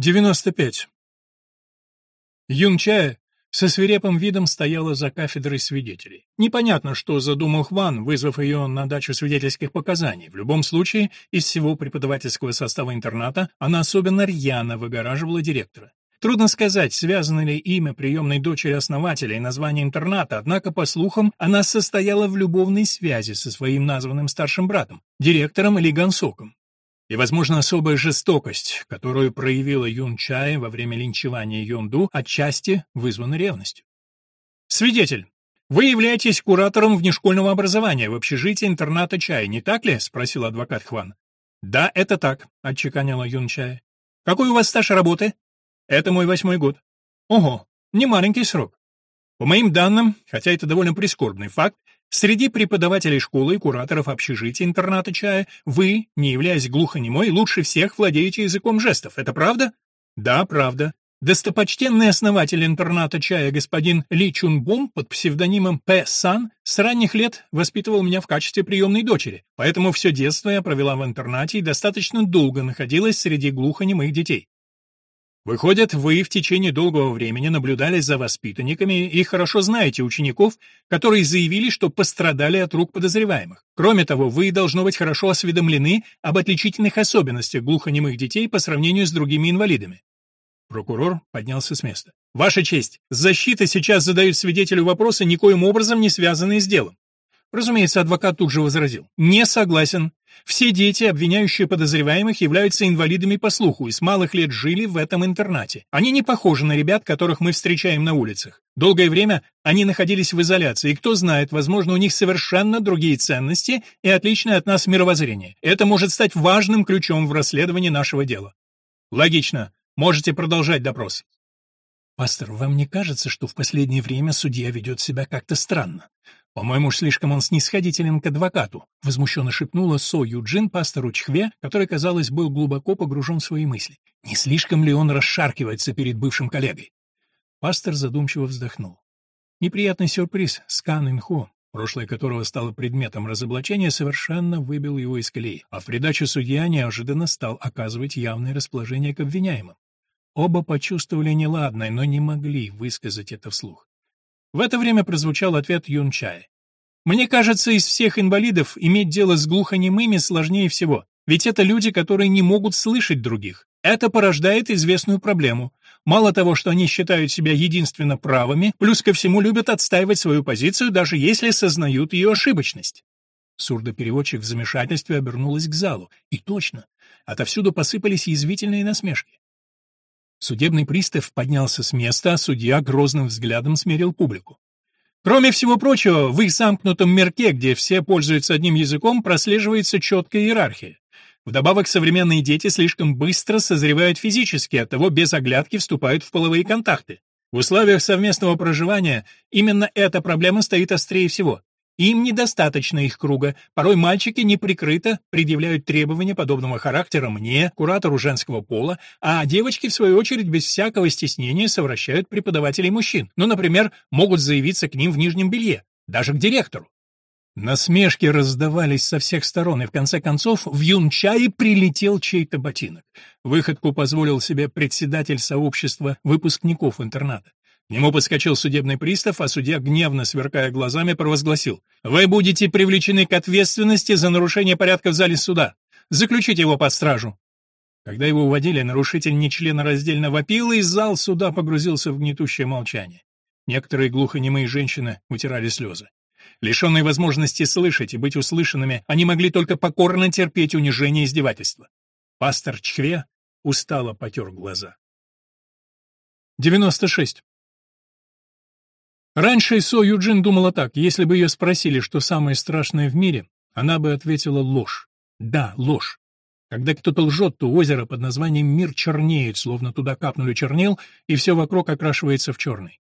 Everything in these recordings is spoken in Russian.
95. Юнчая со свирепым видом стояла за кафедрой свидетелей. Непонятно, что задумал Хван, вызвав ее на дачу свидетельских показаний. В любом случае, из всего преподавательского состава интерната она особенно рьяно выгораживала директора. Трудно сказать, связано ли имя приемной дочери основателя и название интерната, однако, по слухам, она состояла в любовной связи со своим названным старшим братом, директором Ли Гансоком и, возможно, особая жестокость, которую проявила Юн Чай во время линчевания Юнду, отчасти вызвана ревностью. Свидетель. Вы являетесь куратором внешкольного образования в общежитии интерната Чай, не так ли? спросил адвокат Хван. Да, это так, отчеканила Юн Чай. Какой у вас стаж работы? Это мой восьмой год. Ого, не маленький срок. По моим данным, хотя это довольно прискорбный факт, Среди преподавателей школы и кураторов общежития интерната чая вы, не являясь глухонемой, лучше всех владеете языком жестов. Это правда? Да, правда. Достопочтенный основатель интерната чая господин Ли Чунбом под псевдонимом П. Сан с ранних лет воспитывал меня в качестве приемной дочери, поэтому все детство я провела в интернате и достаточно долго находилась среди глухонемых детей. Выходит, вы в течение долгого времени наблюдали за воспитанниками и хорошо знаете учеников, которые заявили, что пострадали от рук подозреваемых. Кроме того, вы должно быть хорошо осведомлены об отличительных особенностях глухонемых детей по сравнению с другими инвалидами. Прокурор поднялся с места. Ваша честь, защита сейчас задает свидетелю вопросы, никоим образом не связанные с делом. Разумеется, адвокат тут же возразил. «Не согласен. Все дети, обвиняющие подозреваемых, являются инвалидами по слуху и с малых лет жили в этом интернате. Они не похожи на ребят, которых мы встречаем на улицах. Долгое время они находились в изоляции, и кто знает, возможно, у них совершенно другие ценности и отличное от нас мировоззрение. Это может стать важным ключом в расследовании нашего дела». «Логично. Можете продолжать допрос». «Пастор, вам не кажется, что в последнее время судья ведет себя как-то странно? «По-моему, уж слишком он снисходителен к адвокату», — возмущенно шепнула Со Юджин пастору Чхве, который, казалось, был глубоко погружен в свои мысли. «Не слишком ли он расшаркивается перед бывшим коллегой?» Пастор задумчиво вздохнул. Неприятный сюрприз Скан Инхо, прошлое которого стало предметом разоблачения, совершенно выбил его из колеи, а в придачу судья неожиданно стал оказывать явное расположение к обвиняемым. Оба почувствовали неладное, но не могли высказать это вслух. В это время прозвучал ответ Юнчая. «Мне кажется, из всех инвалидов иметь дело с глухонемыми сложнее всего, ведь это люди, которые не могут слышать других. Это порождает известную проблему. Мало того, что они считают себя единственно правыми, плюс ко всему любят отстаивать свою позицию, даже если сознают ее ошибочность». Сурдопереводчик в замешательстве обернулась к залу. И точно, отовсюду посыпались язвительные насмешки. Судебный пристав поднялся с места, а судья грозным взглядом смерил публику. Кроме всего прочего, в их замкнутом мирке, где все пользуются одним языком, прослеживается четкая иерархия. Вдобавок, современные дети слишком быстро созревают физически, оттого без оглядки вступают в половые контакты. В условиях совместного проживания именно эта проблема стоит острее всего. Им недостаточно их круга. Порой мальчики неприкрыто предъявляют требования подобного характера мне, куратору женского пола, а девочки, в свою очередь, без всякого стеснения совращают преподавателей мужчин. Ну, например, могут заявиться к ним в нижнем белье, даже к директору. Насмешки раздавались со всех сторон, и в конце концов в Юнчае прилетел чей-то ботинок. Выходку позволил себе председатель сообщества выпускников интерната. Нему подскочил судебный пристав, а судья, гневно сверкая глазами, провозгласил. «Вы будете привлечены к ответственности за нарушение порядка в зале суда. Заключите его под стражу». Когда его уводили, нарушитель нечленораздельно вопил, и зал суда погрузился в гнетущее молчание. Некоторые глухонемые женщины утирали слезы. Лишенные возможности слышать и быть услышанными, они могли только покорно терпеть унижение и издевательства. Пастор Чхве устало потер глаза. 96. Раньше Со Юджин думала так, если бы ее спросили, что самое страшное в мире, она бы ответила ложь. Да, ложь. Когда кто-то лжет, то озеро под названием «Мир» чернеет, словно туда капнули чернил, и все вокруг окрашивается в черный.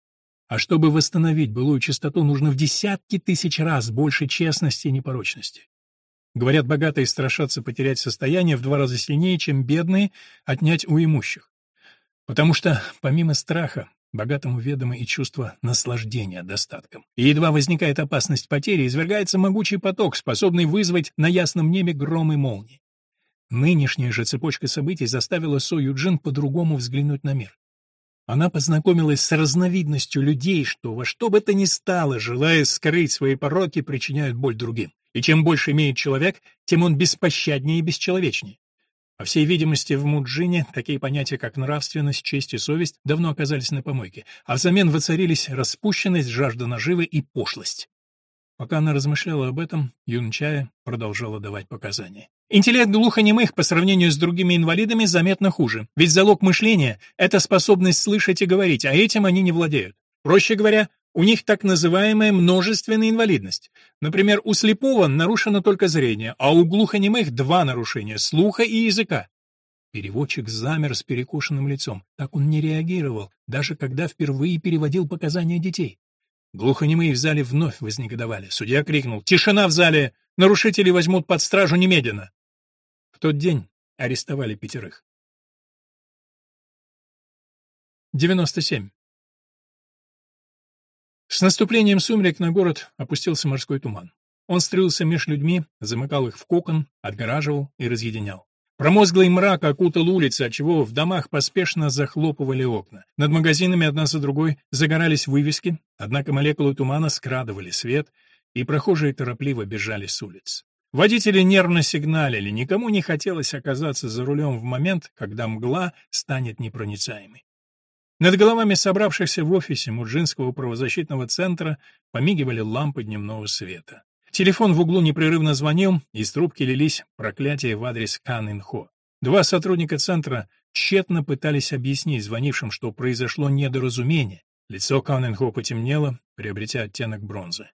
А чтобы восстановить былую чистоту, нужно в десятки тысяч раз больше честности и непорочности. Говорят, богатые страшатся потерять состояние в два раза сильнее, чем бедные отнять у имущих. Потому что, помимо страха, Богатому ведомо и чувство наслаждения достатком. И едва возникает опасность потери, извергается могучий поток, способный вызвать на ясном небе гром и молнии. Нынешняя же цепочка событий заставила Со Юджин по-другому взглянуть на мир. Она познакомилась с разновидностью людей, что во что бы то ни стало, желая скрыть свои пороки, причиняют боль другим. И чем больше имеет человек, тем он беспощаднее и бесчеловечнее. По всей видимости, в Муджине такие понятия, как нравственность, честь и совесть, давно оказались на помойке, а взамен воцарились распущенность, жажда наживы и пошлость. Пока она размышляла об этом, Юнчая продолжала давать показания. Интеллект глухонемых по сравнению с другими инвалидами заметно хуже, ведь залог мышления — это способность слышать и говорить, а этим они не владеют. Проще говоря, у них так называемая множественная инвалидность. Например, у слепого нарушено только зрение, а у глухонемых два нарушения — слуха и языка. Переводчик замер с перекошенным лицом. Так он не реагировал, даже когда впервые переводил показания детей. Глухонемые в зале вновь вознегодовали. Судья крикнул «Тишина в зале! Нарушители возьмут под стражу немедленно!» В тот день арестовали пятерых. 97. С наступлением сумерек на город опустился морской туман. Он стрелся меж людьми, замыкал их в кокон, отгораживал и разъединял. Промозглый мрак окутал улицы, отчего в домах поспешно захлопывали окна. Над магазинами одна за другой загорались вывески, однако молекулы тумана скрадывали свет, и прохожие торопливо бежали с улиц. Водители нервно сигналили, никому не хотелось оказаться за рулем в момент, когда мгла станет непроницаемой. Над головами собравшихся в офисе Муджинского правозащитного центра помигивали лампы дневного света. Телефон в углу непрерывно звонил, из трубки лились проклятия в адрес Кан Инхо. Два сотрудника центра тщетно пытались объяснить звонившим, что произошло недоразумение. Лицо Кан Инхо потемнело, приобретя оттенок бронзы.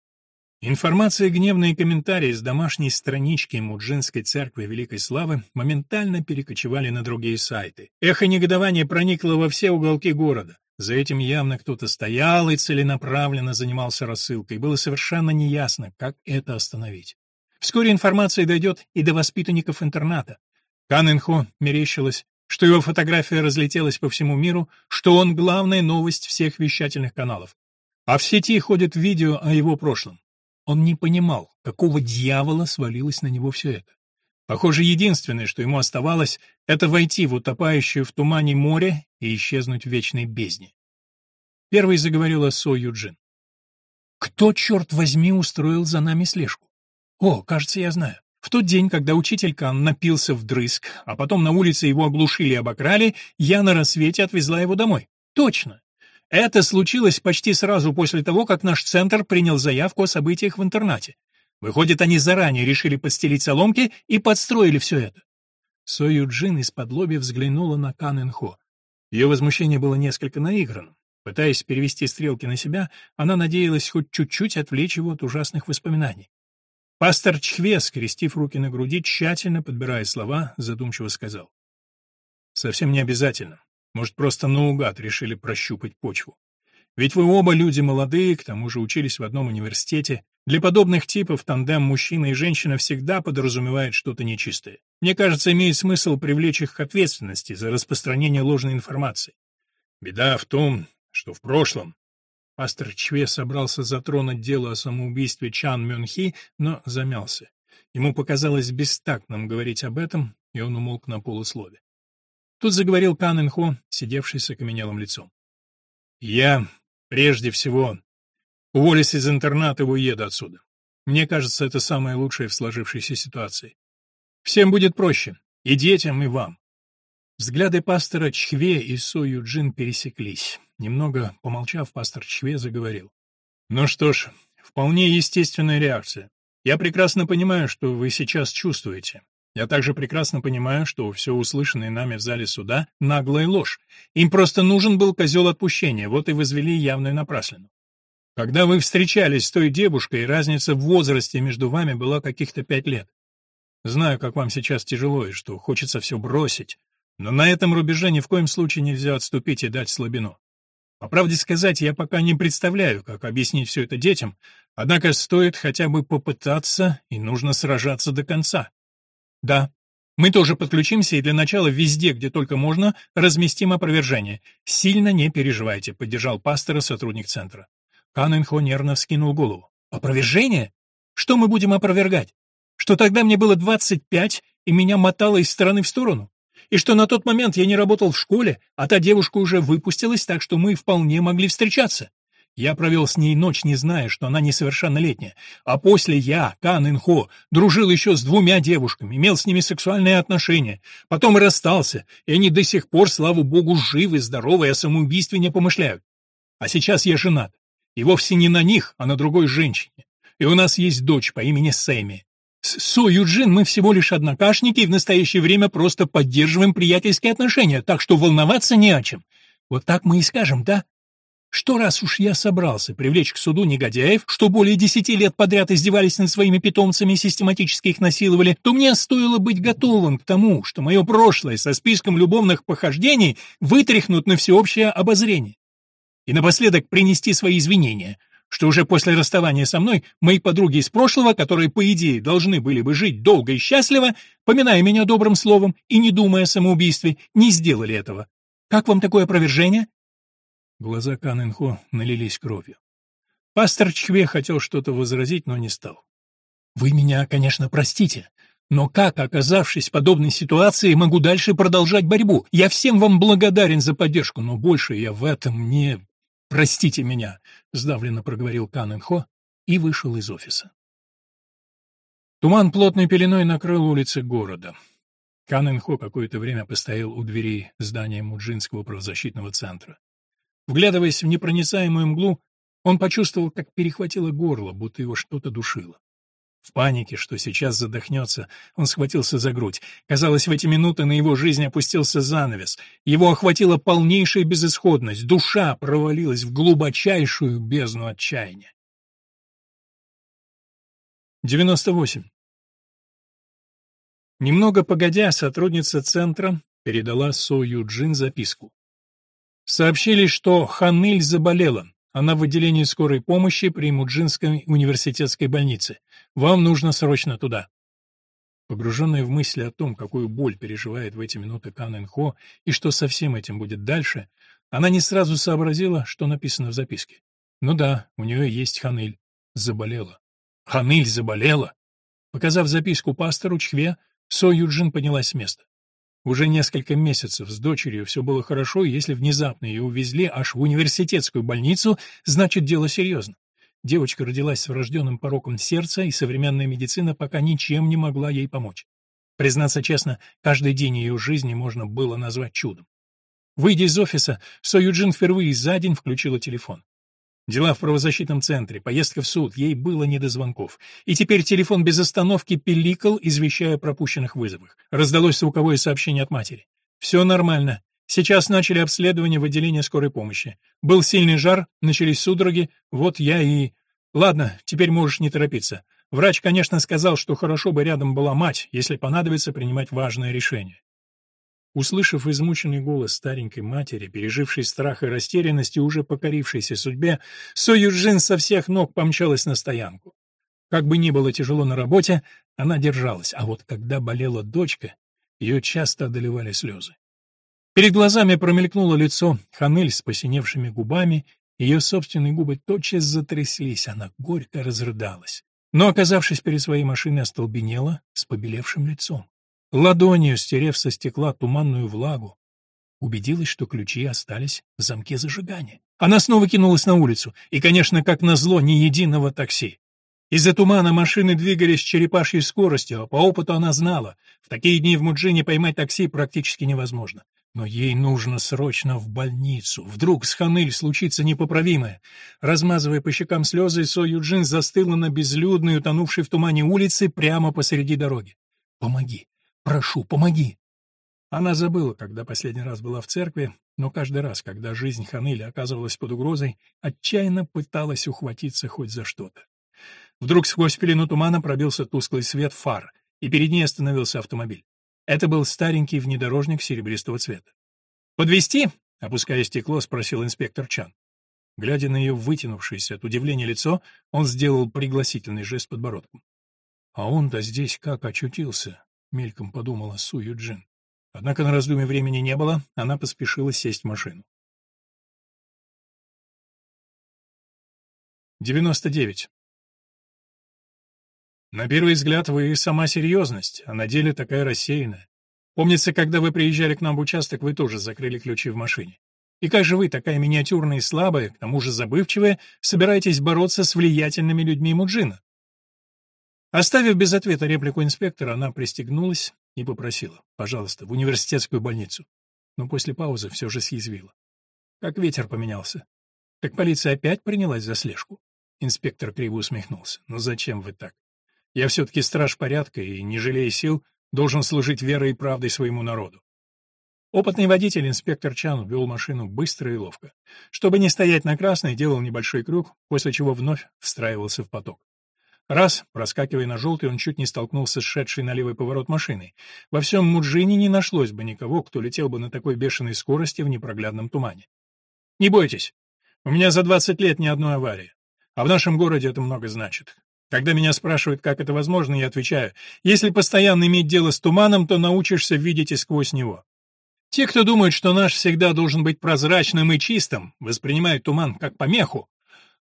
Информация, гневные комментарии с домашней странички Муджинской церкви Великой Славы моментально перекочевали на другие сайты. Эхо негодования проникло во все уголки города. За этим явно кто-то стоял и целенаправленно занимался рассылкой. Было совершенно неясно, как это остановить. Вскоре информация дойдет и до воспитанников интерната. Кан Инхо мерещилось, что его фотография разлетелась по всему миру, что он главная новость всех вещательных каналов. А в сети ходит видео о его прошлом. Он не понимал, какого дьявола свалилось на него все это. Похоже, единственное, что ему оставалось, это войти в утопающее в тумане море и исчезнуть в вечной бездне. Первый заговорила Со Юджин. «Кто, черт возьми, устроил за нами слежку? О, кажется, я знаю. В тот день, когда учитель Кан напился вдрызг, а потом на улице его оглушили и обокрали, я на рассвете отвезла его домой. Точно. Это случилось почти сразу после того, как наш центр принял заявку о событиях в интернате. Выходит, они заранее решили подстелить соломки и подстроили все это. Со Юджин из-под лоби взглянула на Кан Инхо. Ее возмущение было несколько наигранным. Пытаясь перевести стрелки на себя, она надеялась хоть чуть-чуть отвлечь его от ужасных воспоминаний. Пастор Чхве, скрестив руки на груди, тщательно подбирая слова, задумчиво сказал. «Совсем не обязательно. Может, просто наугад решили прощупать почву. Ведь вы оба люди молодые, к тому же учились в одном университете. Для подобных типов тандем мужчина и женщина всегда подразумевает что-то нечистое. Мне кажется, имеет смысл привлечь их к ответственности за распространение ложной информации. Беда в том, что в прошлом Пастор Чве собрался затронуть дело о самоубийстве Чан Мюнхи, но замялся. Ему показалось бестактным говорить об этом, и он умолк на полуслове. Тут заговорил Кан Инхо, сидевший с окаменелым лицом. «Я, прежде всего, уволюсь из интерната и уеду отсюда. Мне кажется, это самое лучшее в сложившейся ситуации. Всем будет проще, и детям, и вам». Взгляды пастора Чхве и Со Юджин пересеклись. Немного помолчав, пастор Чхве заговорил. «Ну что ж, вполне естественная реакция. Я прекрасно понимаю, что вы сейчас чувствуете. Я также прекрасно понимаю, что все услышанное нами в зале суда — наглая ложь. Им просто нужен был козел отпущения, вот и возвели явную напраслину. Когда вы встречались с той девушкой, разница в возрасте между вами была каких-то пять лет. Знаю, как вам сейчас тяжело и что хочется все бросить, но на этом рубеже ни в коем случае нельзя отступить и дать слабину. По правде сказать, я пока не представляю, как объяснить все это детям, однако стоит хотя бы попытаться, и нужно сражаться до конца. Да. Мы тоже подключимся и для начала везде, где только можно, разместим опровержение. Сильно не переживайте, поддержал пастора сотрудник центра. Кан Инхо нервно вскинул голову. Опровержение? Что мы будем опровергать? Что тогда мне было 25, и меня мотало из стороны в сторону? И что на тот момент я не работал в школе, а та девушка уже выпустилась, так что мы вполне могли встречаться? Я провел с ней ночь, не зная, что она несовершеннолетняя. А после я, Кан Инхо, дружил еще с двумя девушками, имел с ними сексуальные отношения. Потом расстался, и они до сих пор, слава богу, живы, здоровы, о самоубийстве не помышляют. А сейчас я женат. И вовсе не на них, а на другой женщине. И у нас есть дочь по имени Сэмми. С Со Юджин мы всего лишь однокашники и в настоящее время просто поддерживаем приятельские отношения, так что волноваться не о чем. Вот так мы и скажем, да? Что раз уж я собрался привлечь к суду негодяев, что более десяти лет подряд издевались над своими питомцами и систематически их насиловали, то мне стоило быть готовым к тому, что мое прошлое со списком любовных похождений вытряхнут на всеобщее обозрение. И напоследок принести свои извинения, что уже после расставания со мной мои подруги из прошлого, которые, по идее, должны были бы жить долго и счастливо, поминая меня добрым словом и не думая о самоубийстве, не сделали этого. Как вам такое опровержение? Глаза Канэнхо налились кровью. Пастор Чхве хотел что-то возразить, но не стал. «Вы меня, конечно, простите, но как, оказавшись в подобной ситуации, могу дальше продолжать борьбу? Я всем вам благодарен за поддержку, но больше я в этом не... «Простите меня», — сдавленно проговорил Кан Инхо и вышел из офиса. Туман плотной пеленой накрыл улицы города. Кан Инхо какое-то время постоял у двери здания Муджинского правозащитного центра. Вглядываясь в непроницаемую мглу, он почувствовал, как перехватило горло, будто его что-то душило. В панике, что сейчас задохнется, он схватился за грудь. Казалось, в эти минуты на его жизнь опустился занавес. Его охватила полнейшая безысходность. Душа провалилась в глубочайшую бездну отчаяния. 98. Немного погодя, сотрудница центра передала Со Юджин записку. Сообщили, что Ханыль заболела. Она в отделении скорой помощи при Муджинской университетской больнице. Вам нужно срочно туда. Погруженная в мысли о том, какую боль переживает в эти минуты Кан Энхо и что со всем этим будет дальше, она не сразу сообразила, что написано в записке. Ну да, у нее есть Ханыль. Заболела. Ханыль заболела? Показав записку пастору Чхве, Со Юджин поднялась с места. Уже несколько месяцев с дочерью все было хорошо, и если внезапно ее увезли аж в университетскую больницу, значит, дело серьезно. Девочка родилась с врожденным пороком сердца, и современная медицина пока ничем не могла ей помочь. Признаться честно, каждый день ее жизни можно было назвать чудом. Выйдя из офиса, Со Юджин впервые за день включила телефон. Дела в правозащитном центре, поездка в суд, ей было не до звонков. И теперь телефон без остановки пиликал, извещая о пропущенных вызовах. Раздалось звуковое сообщение от матери. «Все нормально. Сейчас начали обследование в отделении скорой помощи. Был сильный жар, начались судороги, вот я и... Ладно, теперь можешь не торопиться. Врач, конечно, сказал, что хорошо бы рядом была мать, если понадобится принимать важное решение. Услышав измученный голос старенькой матери, пережившей страх и растерянность и уже покорившейся судьбе, Со Юджин со всех ног помчалась на стоянку. Как бы ни было тяжело на работе, она держалась, а вот когда болела дочка, ее часто одолевали слезы. Перед глазами промелькнуло лицо Ханель с посиневшими губами, ее собственные губы тотчас затряслись, она горько разрыдалась. Но, оказавшись перед своей машиной, остолбенела с побелевшим лицом ладонью стерев со стекла туманную влагу, убедилась, что ключи остались в замке зажигания. Она снова кинулась на улицу, и, конечно, как назло, ни единого такси. Из-за тумана машины двигались с черепашьей скоростью, а по опыту она знала, в такие дни в Муджине поймать такси практически невозможно. Но ей нужно срочно в больницу. Вдруг с Ханыль случится непоправимое. Размазывая по щекам слезы, Со Юджин застыла на безлюдной, утонувшей в тумане улице прямо посреди дороги. «Помоги! Прошу, помоги!» Она забыла, когда последний раз была в церкви, но каждый раз, когда жизнь Ханыли оказывалась под угрозой, отчаянно пыталась ухватиться хоть за что-то. Вдруг сквозь пелену тумана пробился тусклый свет фар, и перед ней остановился автомобиль. Это был старенький внедорожник серебристого цвета. «Подвезти?» — опуская стекло, спросил инспектор Чан. Глядя на ее вытянувшееся от удивления лицо, он сделал пригласительный жест подбородком. А он-то здесь как очутился? — мельком подумала Су Юджин. Однако на раздумье времени не было, она поспешила сесть в машину. 99. На первый взгляд вы сама серьезность, а на деле такая рассеянная. Помнится, когда вы приезжали к нам в участок, вы тоже закрыли ключи в машине. И как же вы, такая миниатюрная и слабая, к тому же забывчивая, собираетесь бороться с влиятельными людьми Муджина? Оставив без ответа реплику инспектора, она пристегнулась и попросила, пожалуйста, в университетскую больницу. Но после паузы все же съязвила. Как ветер поменялся. Так полиция опять принялась за слежку. Инспектор криво усмехнулся. «Ну зачем вы так? Я все-таки страж порядка и, не жалея сил, должен служить верой и правдой своему народу. Опытный водитель, инспектор Чан, вел машину быстро и ловко. Чтобы не стоять на красной, делал небольшой крюк, после чего вновь встраивался в поток. Раз, проскакивая на желтый, он чуть не столкнулся с шедшей на левый поворот машиной. Во всем Муджине не нашлось бы никого, кто летел бы на такой бешеной скорости в непроглядном тумане. «Не бойтесь, у меня за 20 лет ни одной аварии. А в нашем городе это много значит. Когда меня спрашивают, как это возможно, я отвечаю, если постоянно иметь дело с туманом, то научишься видеть и сквозь него. Те, кто думает, что наш всегда должен быть прозрачным и чистым, воспринимают туман как помеху.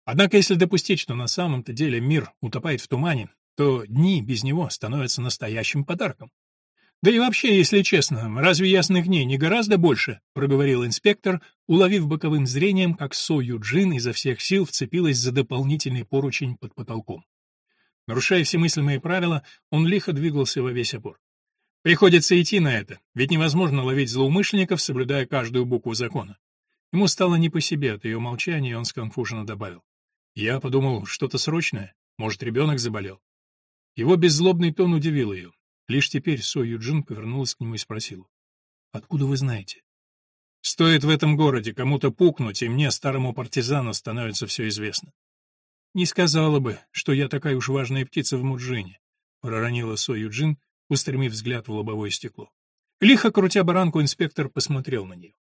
Однако если допустить, что на самом-то деле мир утопает в тумане, то дни без него становятся настоящим подарком. «Да и вообще, если честно, разве ясных дней не гораздо больше?» — проговорил инспектор, уловив боковым зрением, как Со Юджин изо всех сил вцепилась за дополнительный поручень под потолком. Нарушая все мыслимые правила, он лихо двигался во весь опор. Приходится идти на это, ведь невозможно ловить злоумышленников, соблюдая каждую букву закона. Ему стало не по себе от ее молчания, и он сконфуженно добавил. Я подумал, что-то срочное, может, ребенок заболел. Его беззлобный тон удивил ее. Лишь теперь Со Юджин повернулась к нему и спросила. «Откуда вы знаете?» «Стоит в этом городе кому-то пукнуть, и мне, старому партизану, становится все известно». «Не сказала бы, что я такая уж важная птица в Муджине», — проронила Со Юджин, устремив взгляд в лобовое стекло. Лихо крутя баранку, инспектор посмотрел на нее.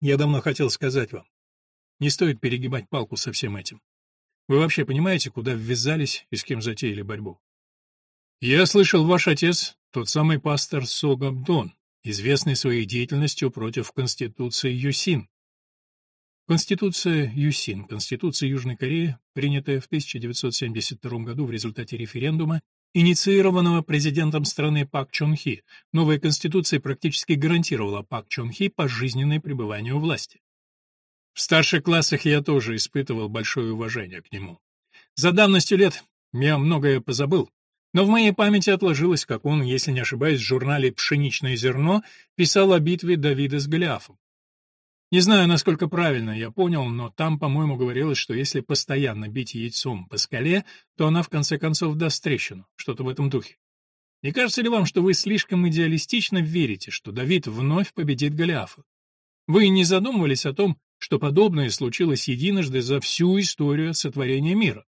«Я давно хотел сказать вам. Не стоит перегибать палку со всем этим. Вы вообще понимаете, куда ввязались и с кем затеяли борьбу?» «Я слышал, ваш отец — тот самый пастор Согабдон, известный своей деятельностью против Конституции Юсин». Конституция Юсин, Конституция Южной Кореи, принятая в 1972 году в результате референдума инициированного президентом страны Пак Чон Хи. Новая конституция практически гарантировала Пак Чон Хи пожизненное пребывание у власти. В старших классах я тоже испытывал большое уважение к нему. За давностью лет я многое позабыл, но в моей памяти отложилось, как он, если не ошибаюсь, в журнале «Пшеничное зерно» писал о битве Давида с Голиафом. Не знаю, насколько правильно я понял, но там, по-моему, говорилось, что если постоянно бить яйцом по скале, то она в конце концов даст трещину, что-то в этом духе. Не кажется ли вам, что вы слишком идеалистично верите, что Давид вновь победит Голиафа? Вы не задумывались о том, что подобное случилось единожды за всю историю сотворения мира?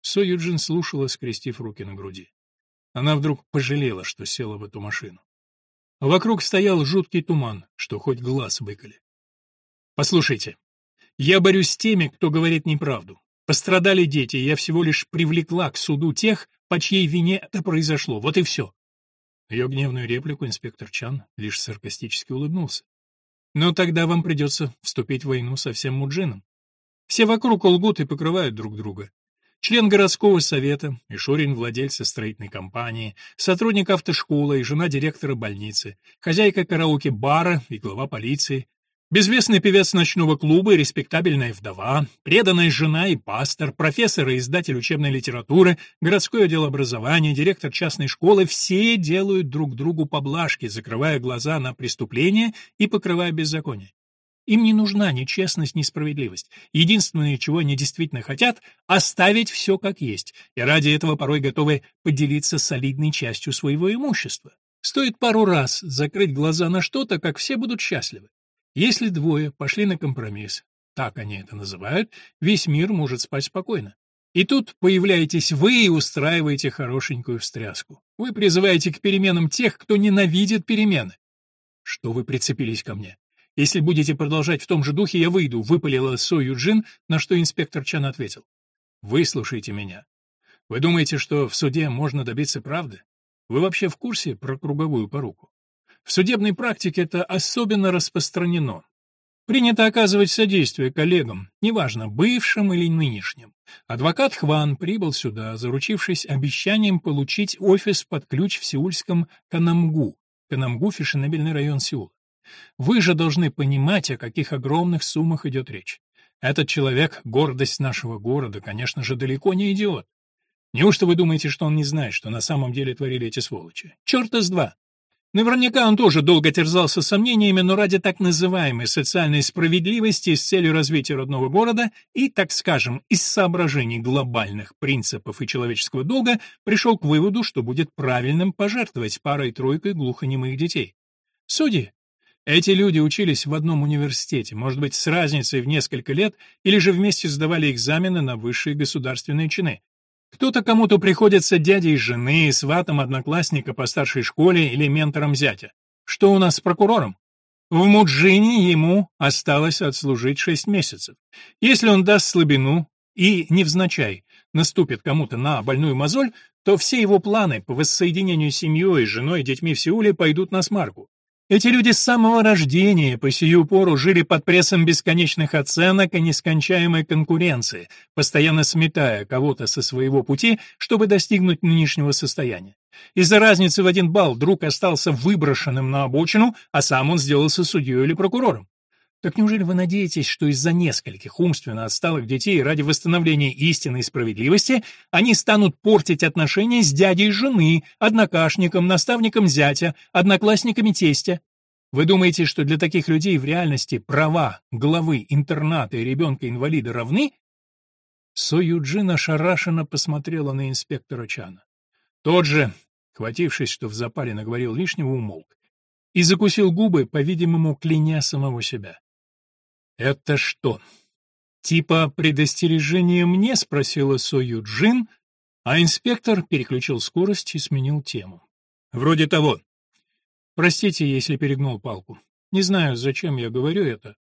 Со Юджин слушала, скрестив руки на груди. Она вдруг пожалела, что села в эту машину. Вокруг стоял жуткий туман, что хоть глаз выколи. Послушайте, я борюсь с теми, кто говорит неправду. Пострадали дети, я всего лишь привлекла к суду тех, по чьей вине это произошло. Вот и все. Ее гневную реплику инспектор Чан лишь саркастически улыбнулся. Но тогда вам придется вступить в войну со всем Муджином. Все вокруг лгут и покрывают друг друга член городского совета, Мишурин владельца строительной компании, сотрудник автошколы и жена директора больницы, хозяйка караоке-бара и глава полиции, безвестный певец ночного клуба и респектабельная вдова, преданная жена и пастор, профессор и издатель учебной литературы, городское отдел образования, директор частной школы — все делают друг другу поблажки, закрывая глаза на преступления и покрывая беззаконие. Им не нужна ни честность, ни справедливость. Единственное, чего они действительно хотят — оставить все как есть, и ради этого порой готовы поделиться солидной частью своего имущества. Стоит пару раз закрыть глаза на что-то, как все будут счастливы. Если двое пошли на компромисс, так они это называют, весь мир может спать спокойно. И тут появляетесь вы и устраиваете хорошенькую встряску. Вы призываете к переменам тех, кто ненавидит перемены. Что вы прицепились ко мне? Если будете продолжать в том же духе, я выйду, выпалила Со Юджин, на что инспектор Чан ответил. Выслушайте меня. Вы думаете, что в суде можно добиться правды? Вы вообще в курсе про круговую поруку? В судебной практике это особенно распространено. Принято оказывать содействие коллегам, неважно, бывшим или нынешним. Адвокат Хван прибыл сюда, заручившись обещанием получить офис под ключ в сеульском Канамгу. Канамгу – фешенебельный район Сеула. Вы же должны понимать, о каких огромных суммах идет речь. Этот человек — гордость нашего города, конечно же, далеко не идиот. Неужто вы думаете, что он не знает, что на самом деле творили эти сволочи? Черт из два! Наверняка он тоже долго терзался сомнениями, но ради так называемой социальной справедливости с целью развития родного города и, так скажем, из соображений глобальных принципов и человеческого долга пришел к выводу, что будет правильным пожертвовать парой-тройкой глухонемых детей. Судьи. Эти люди учились в одном университете, может быть, с разницей в несколько лет, или же вместе сдавали экзамены на высшие государственные чины. Кто-то кому-то приходится дядей жены, сватом одноклассника по старшей школе или ментором зятя. Что у нас с прокурором? В Муджине ему осталось отслужить шесть месяцев. Если он даст слабину и, невзначай, наступит кому-то на больную мозоль, то все его планы по воссоединению с семьей, женой и детьми в Сеуле пойдут на смарку. Эти люди с самого рождения по сию пору жили под прессом бесконечных оценок и нескончаемой конкуренции, постоянно сметая кого-то со своего пути, чтобы достигнуть нынешнего состояния. Из-за разницы в один балл друг остался выброшенным на обочину, а сам он сделался судьей или прокурором. Так неужели вы надеетесь, что из-за нескольких умственно отсталых детей ради восстановления истины и справедливости они станут портить отношения с дядей жены, однокашником, наставником зятя, одноклассниками тестя? Вы думаете, что для таких людей в реальности права главы интерната и ребенка-инвалида равны? Со Юджин ошарашенно посмотрела на инспектора Чана. Тот же, хватившись, что в запале наговорил лишнего, умолк и закусил губы, по-видимому, кляня самого себя. «Это что, типа предостережение мне?» — спросила Со Юджин, а инспектор переключил скорость и сменил тему. «Вроде того. Простите, если перегнул палку. Не знаю, зачем я говорю это.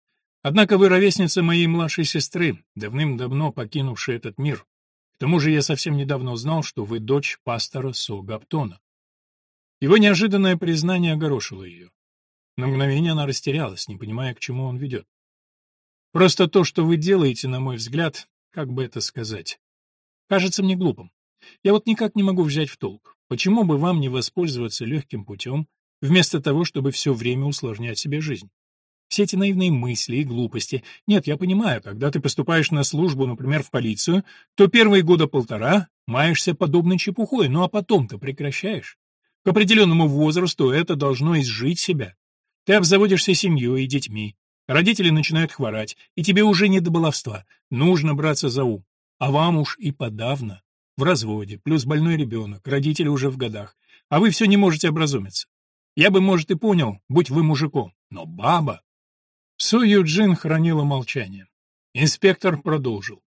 Однако вы ровесница моей младшей сестры, давным-давно покинувшей этот мир. К тому же я совсем недавно узнал, что вы дочь пастора Со Гаптона». Его неожиданное признание огорошило ее. На мгновение она растерялась, не понимая, к чему он ведет. Просто то, что вы делаете, на мой взгляд, как бы это сказать, кажется мне глупым. Я вот никак не могу взять в толк. Почему бы вам не воспользоваться легким путем, вместо того, чтобы все время усложнять себе жизнь? Все эти наивные мысли и глупости. Нет, я понимаю, когда ты поступаешь на службу, например, в полицию, то первые года полтора маешься подобной чепухой, ну а потом ты прекращаешь. К определенному возрасту это должно изжить себя. Ты обзаводишься семьей и детьми, Родители начинают хворать, и тебе уже не до баловства. Нужно браться за ум. А вам уж и подавно. В разводе, плюс больной ребенок, родители уже в годах. А вы все не можете образумиться. Я бы, может, и понял, будь вы мужиком. Но баба... Су Юджин хранила молчание. Инспектор продолжил.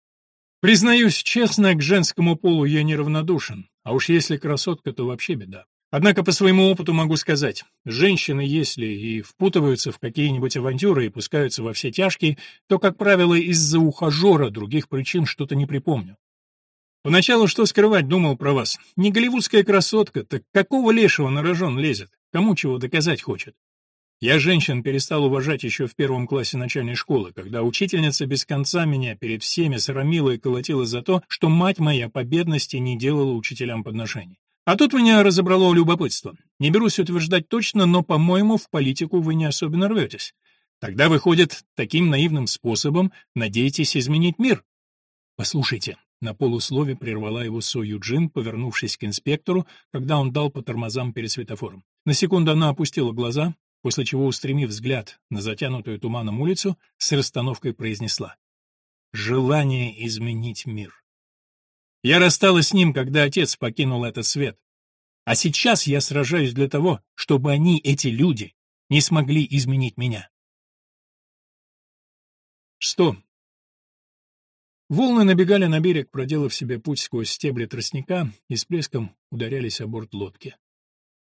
Признаюсь честно, к женскому полу я неравнодушен, а уж если красотка, то вообще беда. Однако по своему опыту могу сказать, женщины, если и впутываются в какие-нибудь авантюры и пускаются во все тяжкие, то, как правило, из-за ухажера, других причин что-то не припомню. Поначалу что скрывать, думал про вас. Не голливудская красотка, так какого лешего на рожон лезет? Кому чего доказать хочет? Я женщин перестал уважать еще в первом классе начальной школы, когда учительница без конца меня перед всеми срамила и колотила за то, что мать моя по бедности не делала учителям подношений. А тут меня разобрало любопытство. Не берусь утверждать точно, но, по-моему, в политику вы не особенно рветесь. Тогда, выходит, таким наивным способом надеетесь изменить мир. Послушайте, на полуслове прервала его Со Юджин, повернувшись к инспектору, когда он дал по тормозам перед светофором. На секунду она опустила глаза, после чего, устремив взгляд на затянутую туманом улицу, с расстановкой произнесла «Желание изменить мир». Я рассталась с ним, когда отец покинул этот свет. А сейчас я сражаюсь для того, чтобы они, эти люди, не смогли изменить меня. Что? Волны набегали на берег, проделав себе путь сквозь стебли тростника и с плеском ударялись о борт лодки.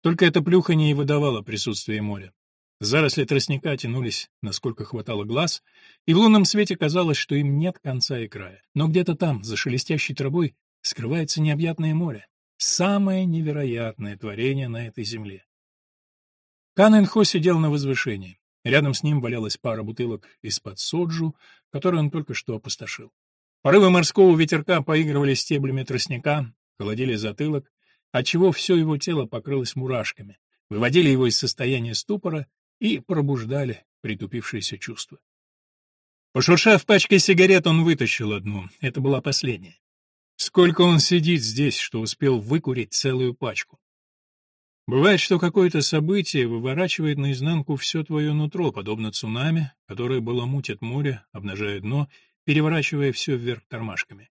Только это плюхание и выдавало присутствие моря. Заросли тростника тянулись, насколько хватало глаз, и в лунном свете казалось, что им нет конца и края. Но где-то там, за шелестящей травой, скрывается необъятное море, самое невероятное творение на этой земле. Канэнхо сидел на возвышении. Рядом с ним валялась пара бутылок из-под соджу, которую он только что опустошил. Порывы морского ветерка поигрывали стеблями тростника, холодили затылок, отчего все его тело покрылось мурашками, выводили его из состояния ступора и пробуждали притупившиеся чувства. Пошуршав пачкой сигарет, он вытащил одну. Это была последняя. Сколько он сидит здесь, что успел выкурить целую пачку. Бывает, что какое-то событие выворачивает наизнанку все твое нутро, подобно цунами, которое баламутит море, обнажая дно, переворачивая все вверх тормашками.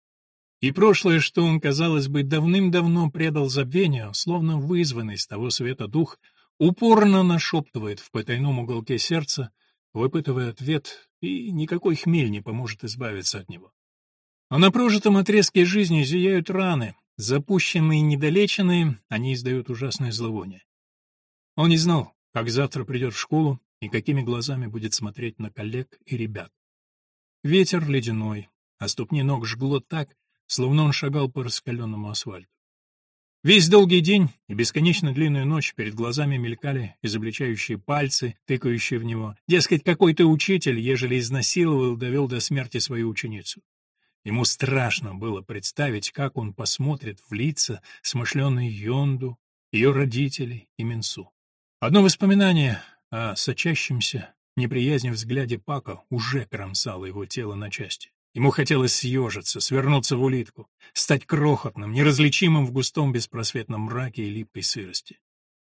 И прошлое, что он, казалось бы, давным-давно предал забвению, словно вызванный с того света дух, упорно нашептывает в потайном уголке сердца, выпытывая ответ, и никакой хмель не поможет избавиться от него. А на прожитом отрезке жизни зияют раны, запущенные и недолеченные, они издают ужасное зловоние. Он не знал, как завтра придет в школу и какими глазами будет смотреть на коллег и ребят. Ветер ледяной, а ступни ног жгло так, словно он шагал по раскаленному асфальту. Весь долгий день и бесконечно длинную ночь перед глазами мелькали изобличающие пальцы, тыкающие в него. Дескать, какой-то учитель, ежели изнасиловал, довел до смерти свою ученицу. Ему страшно было представить, как он посмотрит в лица смышленой Йонду, ее родителей и Минсу. Одно воспоминание о сочащемся неприязни взгляде Пака уже кромсало его тело на части. Ему хотелось съежиться, свернуться в улитку, стать крохотным, неразличимым в густом беспросветном мраке и липкой сырости.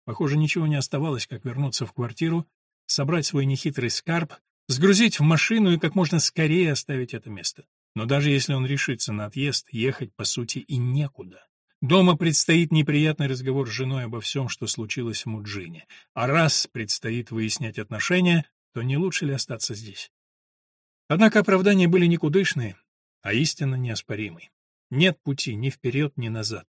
Похоже, ничего не оставалось, как вернуться в квартиру, собрать свой нехитрый скарб, сгрузить в машину и как можно скорее оставить это место. Но даже если он решится на отъезд, ехать, по сути, и некуда. Дома предстоит неприятный разговор с женой обо всем, что случилось в Муджине. А раз предстоит выяснять отношения, то не лучше ли остаться здесь? Однако оправдания были никудышные, а истина неоспоримой. Нет пути ни вперед, ни назад.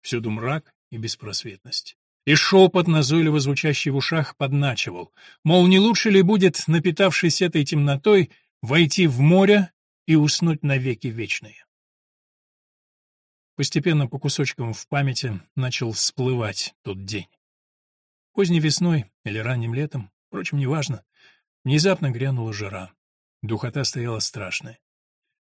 Всюду мрак и беспросветность. И шепот, назойливо звучащий в ушах, подначивал, мол, не лучше ли будет, напитавшись этой темнотой, войти в море и уснуть навеки вечные. Постепенно по кусочкам в памяти начал всплывать тот день. Поздней весной или ранним летом, впрочем, неважно, внезапно грянула жара. Духота стояла страшная.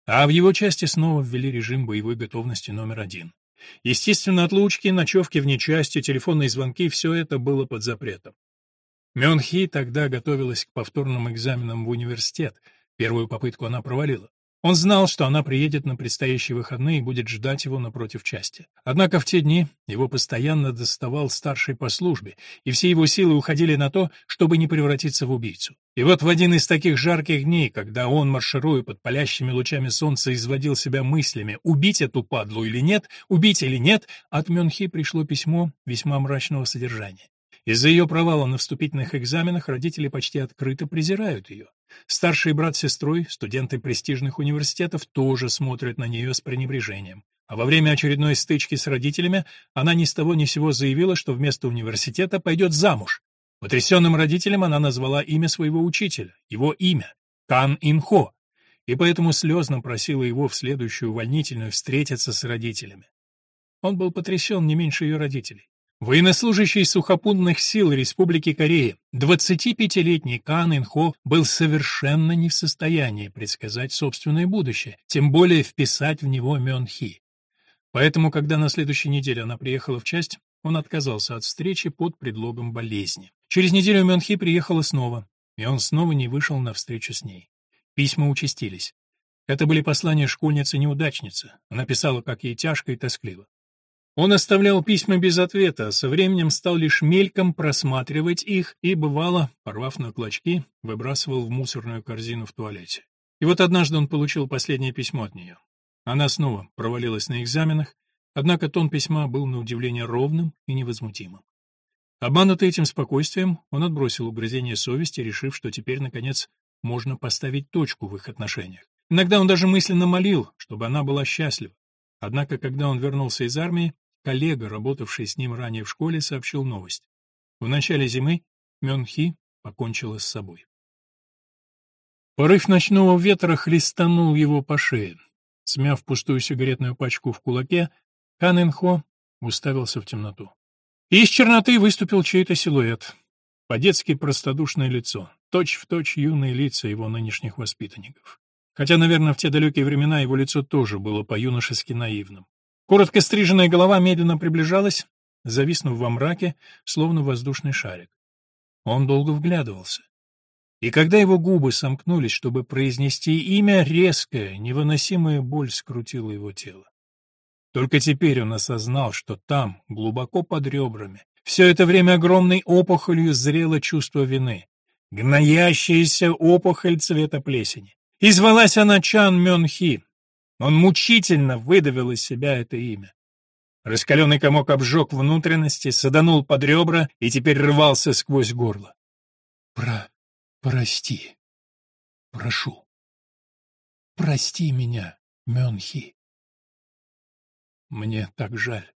А в его части снова ввели режим боевой готовности номер один. Естественно, отлучки, ночевки вне части, телефонные звонки — все это было под запретом. Мёнхи тогда готовилась к повторным экзаменам в университет. Первую попытку она провалила. Он знал, что она приедет на предстоящие выходные и будет ждать его напротив части. Однако в те дни его постоянно доставал старший по службе, и все его силы уходили на то, чтобы не превратиться в убийцу. И вот в один из таких жарких дней, когда он, маршируя под палящими лучами солнца, изводил себя мыслями, убить эту падлу или нет, убить или нет, от Мёнхи пришло письмо весьма мрачного содержания. Из-за ее провала на вступительных экзаменах родители почти открыто презирают ее. Старший брат сестрой, студенты престижных университетов, тоже смотрят на нее с пренебрежением. А во время очередной стычки с родителями она ни с того ни сего заявила, что вместо университета пойдет замуж. Потрясенным родителям она назвала имя своего учителя, его имя — Кан Инхо, и поэтому слезно просила его в следующую увольнительную встретиться с родителями. Он был потрясен не меньше ее родителей. Военнослужащий сухопутных сил Республики Корея, 25-летний Кан Инхо был совершенно не в состоянии предсказать собственное будущее, тем более вписать в него Мён Хи. Поэтому, когда на следующей неделе она приехала в часть, он отказался от встречи под предлогом болезни. Через неделю Мён Хи приехала снова, и он снова не вышел на встречу с ней. Письма участились. Это были послания школьницы-неудачницы. Она писала, как ей тяжко и тоскливо. Он оставлял письма без ответа, а со временем стал лишь мельком просматривать их и, бывало, порвав на клочки, выбрасывал в мусорную корзину в туалете. И вот однажды он получил последнее письмо от нее. Она снова провалилась на экзаменах, однако тон письма был на удивление ровным и невозмутимым. Обманутый этим спокойствием, он отбросил угрызение совести, решив, что теперь, наконец, можно поставить точку в их отношениях. Иногда он даже мысленно молил, чтобы она была счастлива. Однако, когда он вернулся из армии, Коллега, работавший с ним ранее в школе, сообщил новость. В начале зимы Мён Хи покончила с собой. Порыв ночного ветра хлестанул его по шее. Смяв пустую сигаретную пачку в кулаке, Кан Ин Хо уставился в темноту. Из черноты выступил чей-то силуэт. По-детски простодушное лицо, точь-в-точь юные лица его нынешних воспитанников. Хотя, наверное, в те далекие времена его лицо тоже было по-юношески наивным. Коротко стриженная голова медленно приближалась, зависнув во мраке, словно воздушный шарик. Он долго вглядывался. И когда его губы сомкнулись, чтобы произнести имя, резкая, невыносимая боль скрутила его тело. Только теперь он осознал, что там, глубоко под ребрами, все это время огромной опухолью зрело чувство вины. Гноящаяся опухоль цвета плесени. И звалась она Чан Мён Хи. Он мучительно выдавил из себя это имя. Раскаленный комок обжег внутренности, саданул под ребра и теперь рвался сквозь горло. «Про... прости. Прошу. Прости меня, Мёнхи. Мне так жаль.